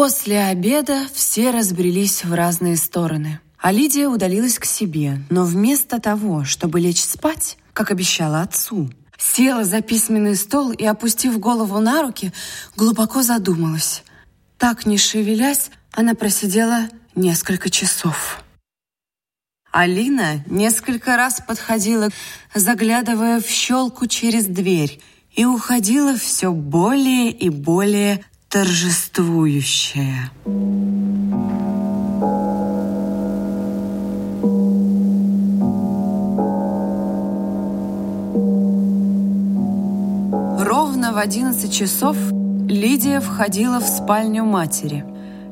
После обеда все разбрелись в разные стороны. А Лидия удалилась к себе, но вместо того, чтобы лечь спать, как обещала отцу, села за письменный стол и, опустив голову на руки, глубоко задумалась. Так не шевелясь, она просидела несколько часов. Алина несколько раз подходила, заглядывая в щелку через дверь, и уходила все более и более торжествующее. Ровно в одиннадцать часов Лидия входила в спальню матери.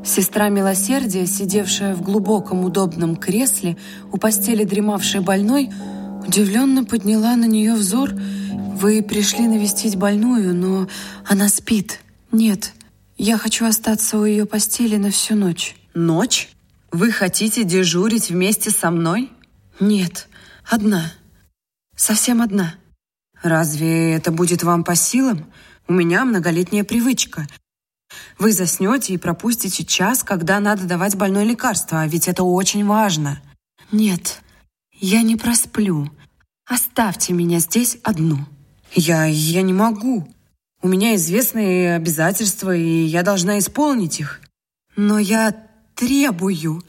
Сестра милосердия, сидевшая в глубоком удобном кресле у постели дремавшей больной, удивленно подняла на нее взор. «Вы пришли навестить больную, но она спит. Нет, я хочу остаться у ее постели на всю ночь. Ночь? Вы хотите дежурить вместе со мной? Нет, одна. Совсем одна. Разве это будет вам по силам? У меня многолетняя привычка. Вы заснете и пропустите час, когда надо давать больной лекарство, а ведь это очень важно. Нет, я не просплю. Оставьте меня здесь одну. Я... я не могу. У меня известные обязательства, и я должна исполнить их. Но я требую,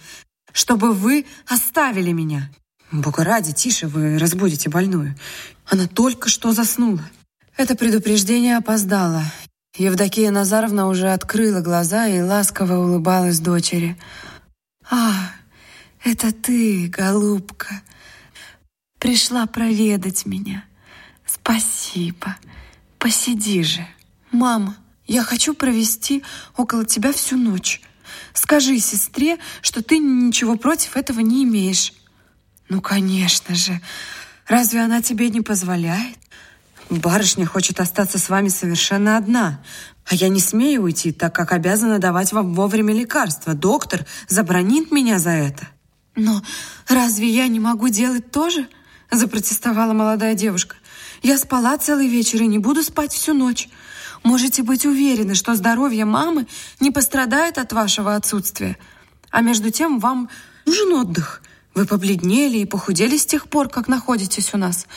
чтобы вы оставили меня. Бога ради, тише, вы разбудите больную. Она только что заснула. Это предупреждение опоздало. Евдокия Назаровна уже открыла глаза и ласково улыбалась дочери. «А, это ты, голубка, пришла проведать меня. Спасибо». Посиди же. Мама, я хочу провести около тебя всю ночь. Скажи сестре, что ты ничего против этого не имеешь. Ну, конечно же. Разве она тебе не позволяет? Барышня хочет остаться с вами совершенно одна, а я не смею уйти, так как обязана давать вам вовремя лекарства. Доктор забронит меня за это. Но разве я не могу делать то же? Запротестовала молодая девушка. Я спала целый вечер и не буду спать всю ночь. Можете быть уверены, что здоровье мамы не пострадает от вашего отсутствия. А между тем вам нужен отдых. Вы побледнели и похудели с тех пор, как находитесь у нас.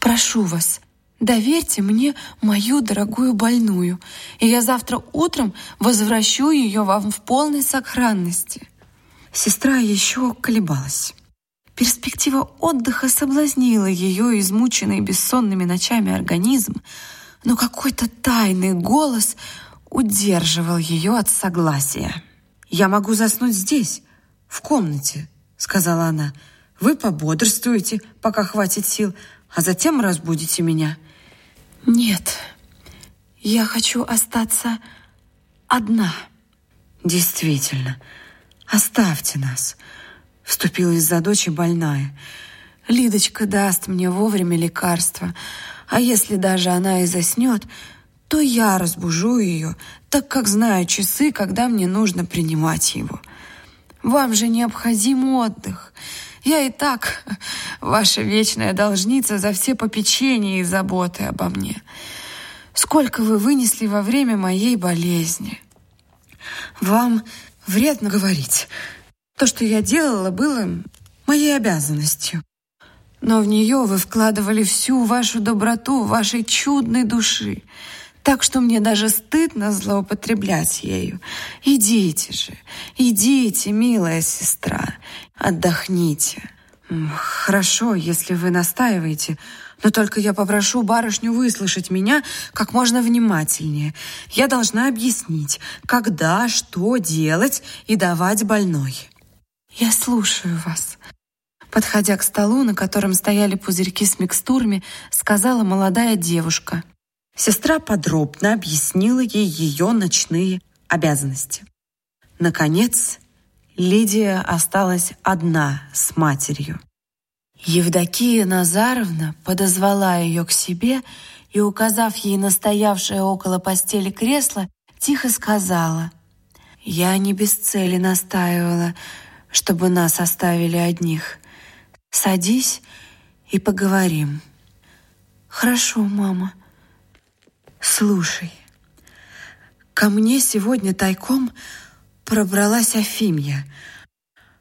Прошу вас, доверьте мне мою дорогую больную, и я завтра утром возвращу ее вам в полной сохранности». Сестра еще колебалась. Перспектива отдыха соблазнила ее измученный бессонными ночами организм, но какой-то тайный голос удерживал ее от согласия. «Я могу заснуть здесь, в комнате», — сказала она. «Вы пободрствуете, пока хватит сил, а затем разбудите меня». «Нет, я хочу остаться одна». «Действительно, оставьте нас» вступилась за дочь и больная. Лидочка даст мне вовремя лекарство, а если даже она и заснет, то я разбужу ее, так как знаю часы, когда мне нужно принимать его. Вам же необходим отдых. Я и так ваша вечная должница за все попечения и заботы обо мне. Сколько вы вынесли во время моей болезни? Вам вредно говорить, то, что я делала, было моей обязанностью. Но в нее вы вкладывали всю вашу доброту вашей чудной души, так что мне даже стыдно злоупотреблять ею. Идите же, идите, милая сестра, отдохните. Хорошо, если вы настаиваете, но только я попрошу барышню выслушать меня как можно внимательнее. Я должна объяснить, когда, что делать и давать больной. Я слушаю вас. Подходя к столу, на котором стояли пузырьки с микстурами, сказала молодая девушка. Сестра подробно объяснила ей ее ночные обязанности. Наконец, Лидия осталась одна с матерью. Евдокия Назаровна подозвала ее к себе и, указав ей настоявшее около постели кресло, тихо сказала. «Я не без цели настаивала, чтобы нас оставили одних. Садись и поговорим. Хорошо, мама. Слушай, ко мне сегодня тайком пробралась Афимья.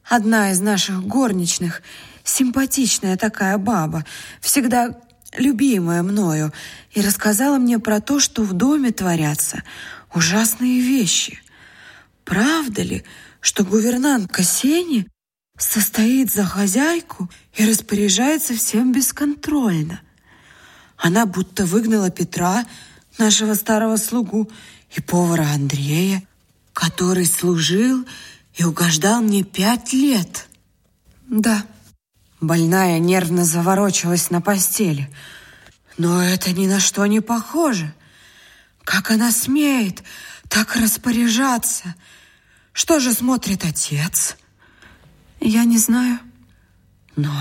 Одна из наших горничных, симпатичная такая баба, всегда любимая мною, и рассказала мне про то, что в доме творятся ужасные вещи. Правда ли, что гувернантка Сени состоит за хозяйку и распоряжается всем бесконтрольно. Она будто выгнала Петра, нашего старого слугу, и повара Андрея, который служил и угождал мне пять лет. Да, больная нервно заворочилась на постели, но это ни на что не похоже. Как она смеет так распоряжаться — что же смотрит отец? Я не знаю. Но,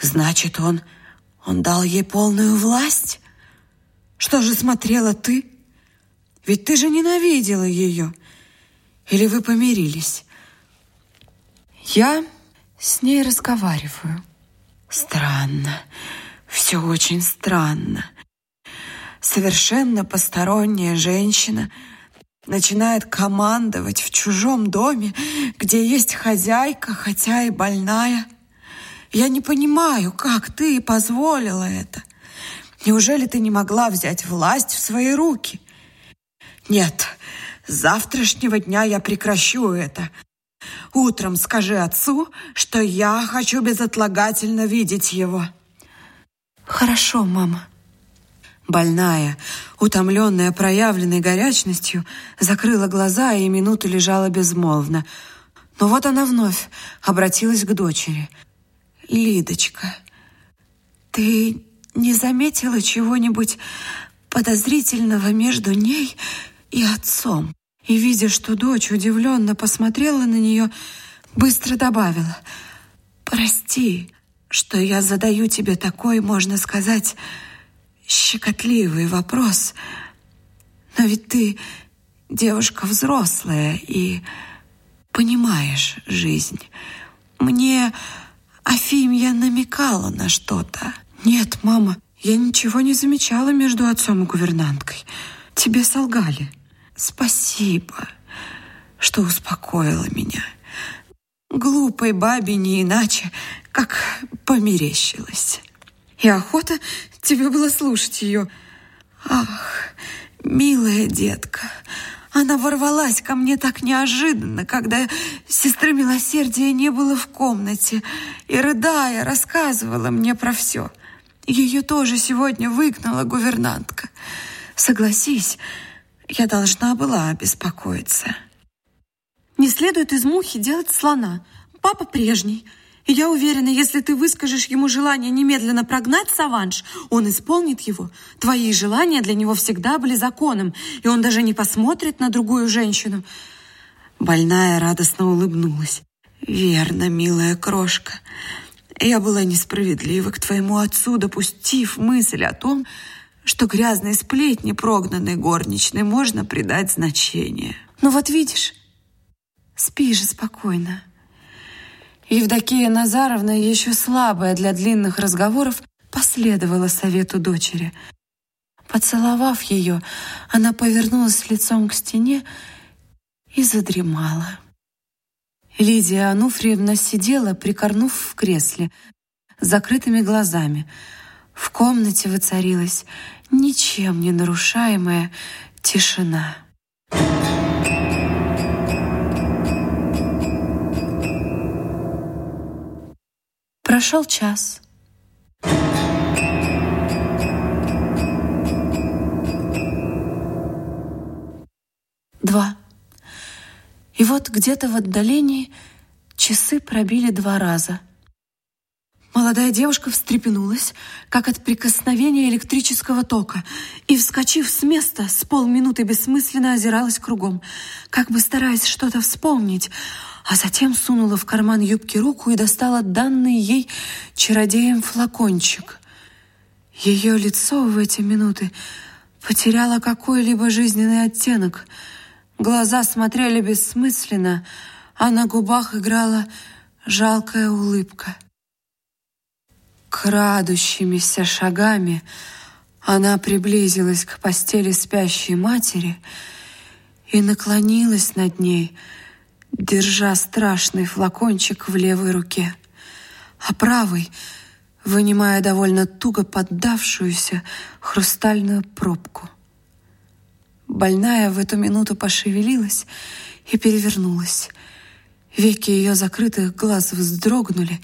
значит, он... Он дал ей полную власть? Что же смотрела ты? Ведь ты же ненавидела ее. Или вы помирились? Я с ней разговариваю. Странно. Все очень странно. Совершенно посторонняя женщина — начинает командовать в чужом доме, где есть хозяйка, хотя и больная. Я не понимаю, как ты позволила это. Неужели ты не могла взять власть в свои руки? Нет, с завтрашнего дня я прекращу это. Утром скажи отцу, что я хочу безотлагательно видеть его. Хорошо, мама больная, утомленная проявленной горячностью, закрыла глаза и минуту лежала безмолвно. Но вот она вновь обратилась к дочери. «Лидочка, ты не заметила чего-нибудь подозрительного между ней и отцом?» И, видя, что дочь удивленно посмотрела на нее, быстро добавила. «Прости, что я задаю тебе такой, можно сказать, щекотливый вопрос. Но ведь ты девушка взрослая и понимаешь жизнь. Мне Афимья намекала на что-то. Нет, мама, я ничего не замечала между отцом и гувернанткой. Тебе солгали. Спасибо, что успокоила меня. Глупой бабе не иначе, как померещилась. И охота Тебе было слушать ее. Ах, милая детка, она ворвалась ко мне так неожиданно, когда сестры милосердия не было в комнате, и, рыдая, рассказывала мне про все. Ее тоже сегодня выгнала гувернантка. Согласись, я должна была обеспокоиться. Не следует из мухи делать слона. Папа прежний — я уверена, если ты выскажешь ему желание немедленно прогнать Саванш, он исполнит его. Твои желания для него всегда были законом, и он даже не посмотрит на другую женщину. Больная радостно улыбнулась. «Верно, милая крошка. Я была несправедлива к твоему отцу, допустив мысль о том, что грязной сплетни, прогнанной горничной, можно придать значение». «Ну вот видишь, спи же спокойно», Евдокия Назаровна, еще слабая для длинных разговоров, последовала совету дочери. Поцеловав ее, она повернулась лицом к стене и задремала. Лидия Ануфриевна сидела, прикорнув в кресле, с закрытыми глазами. В комнате воцарилась ничем не нарушаемая тишина. Прошел час. Два. И вот где-то в отдалении часы пробили два раза. Молодая девушка встрепенулась, как от прикосновения электрического тока, и, вскочив с места, с полминуты бессмысленно озиралась кругом, как бы стараясь что-то вспомнить — а затем сунула в карман юбки руку и достала данный ей чародеем флакончик. Ее лицо в эти минуты потеряло какой-либо жизненный оттенок. Глаза смотрели бессмысленно, а на губах играла жалкая улыбка. Крадущимися шагами она приблизилась к постели спящей матери и наклонилась над ней, держа страшный флакончик в левой руке, а правый, вынимая довольно туго поддавшуюся хрустальную пробку. Больная в эту минуту пошевелилась и перевернулась. Веки ее закрытых глаз вздрогнули.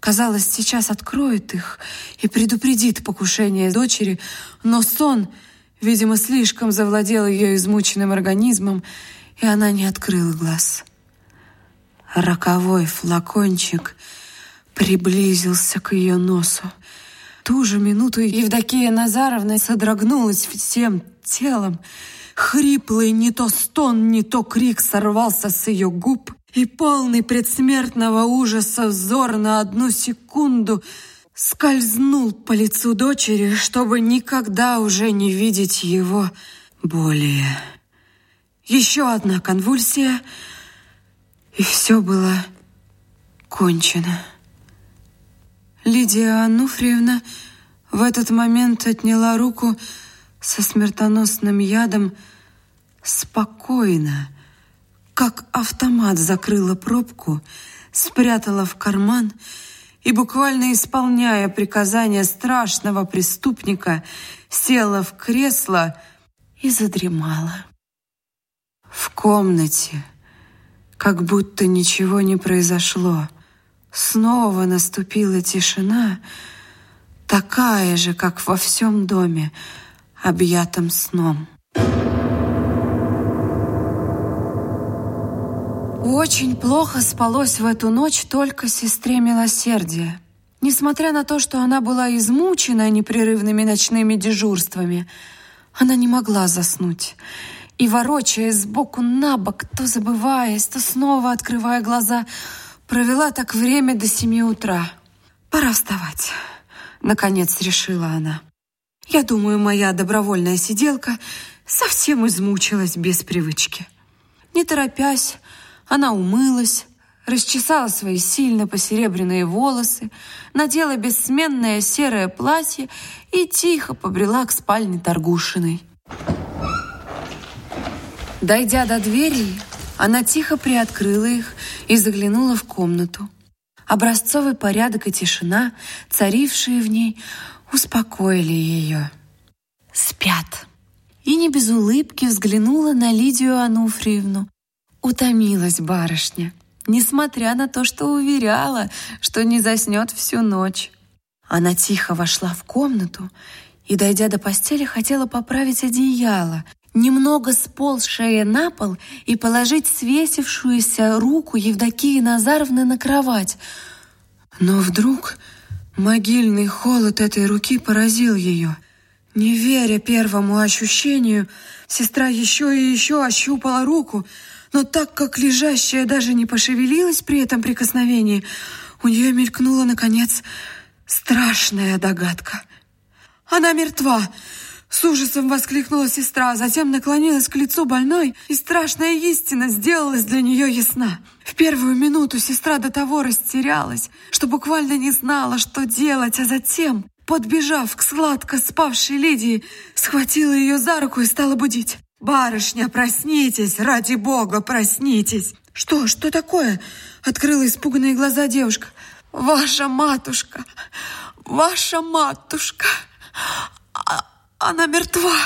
Казалось, сейчас откроет их и предупредит покушение дочери, но сон, видимо, слишком завладел ее измученным организмом, и она не открыла глаз. Роковой флакончик приблизился к ее носу. Ту же минуту Евдокия Назаровна содрогнулась всем телом. Хриплый не то стон, не то крик сорвался с ее губ, и полный предсмертного ужаса взор на одну секунду скользнул по лицу дочери, чтобы никогда уже не видеть его более. Еще одна конвульсия — и все было кончено. Лидия Ануфриевна в этот момент отняла руку со смертоносным ядом спокойно, как автомат закрыла пробку, спрятала в карман и, буквально исполняя приказания страшного преступника, села в кресло и задремала. В комнате как будто ничего не произошло. Снова наступила тишина, такая же, как во всем доме, объятом сном. Очень плохо спалось в эту ночь только сестре милосердия. Несмотря на то, что она была измучена непрерывными ночными дежурствами, она не могла заснуть и, ворочаясь сбоку на бок, то забываясь, то снова открывая глаза, провела так время до семи утра. «Пора вставать», — наконец решила она. «Я думаю, моя добровольная сиделка совсем измучилась без привычки». Не торопясь, она умылась, расчесала свои сильно посеребряные волосы, надела бессменное серое платье и тихо побрела к спальне Торгушиной. Дойдя до дверей, она тихо приоткрыла их и заглянула в комнату. Образцовый порядок и тишина, царившие в ней, успокоили ее. «Спят!» И не без улыбки взглянула на Лидию Ануфриевну. Утомилась барышня, несмотря на то, что уверяла, что не заснет всю ночь. Она тихо вошла в комнату и, дойдя до постели, хотела поправить одеяло — Немного сползшая на пол и положить свесившуюся руку Евдокии Назаровны на кровать. Но вдруг могильный холод этой руки поразил ее. Не веря первому ощущению, сестра еще и еще ощупала руку, но так как лежащая даже не пошевелилась при этом прикосновении, у нее мелькнула, наконец, страшная догадка. «Она мертва!» С ужасом воскликнула сестра, затем наклонилась к лицу больной, и страшная истина сделалась для нее ясна. В первую минуту сестра до того растерялась, что буквально не знала, что делать, а затем, подбежав к сладко спавшей Лидии, схватила ее за руку и стала будить. «Барышня, проснитесь! Ради бога, проснитесь!» «Что? Что такое?» — открыла испуганные глаза девушка. «Ваша матушка! Ваша матушка!» Она мертва!»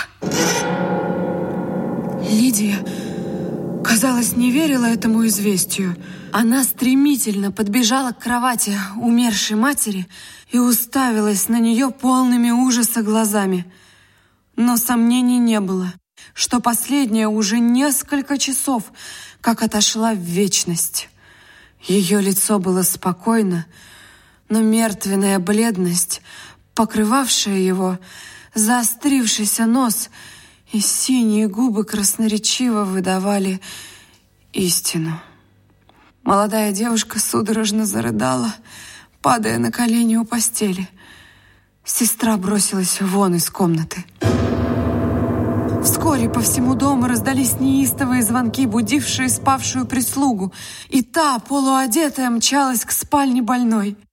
Лидия, казалось, не верила этому известию. Она стремительно подбежала к кровати умершей матери и уставилась на нее полными ужаса глазами. Но сомнений не было, что последняя уже несколько часов, как отошла в вечность. Ее лицо было спокойно, но мертвенная бледность, покрывавшая его, заострившийся нос и синие губы красноречиво выдавали истину. Молодая девушка судорожно зарыдала, падая на колени у постели. Сестра бросилась вон из комнаты. Вскоре по всему дому раздались неистовые звонки, будившие спавшую прислугу, и та, полуодетая, мчалась к спальне больной.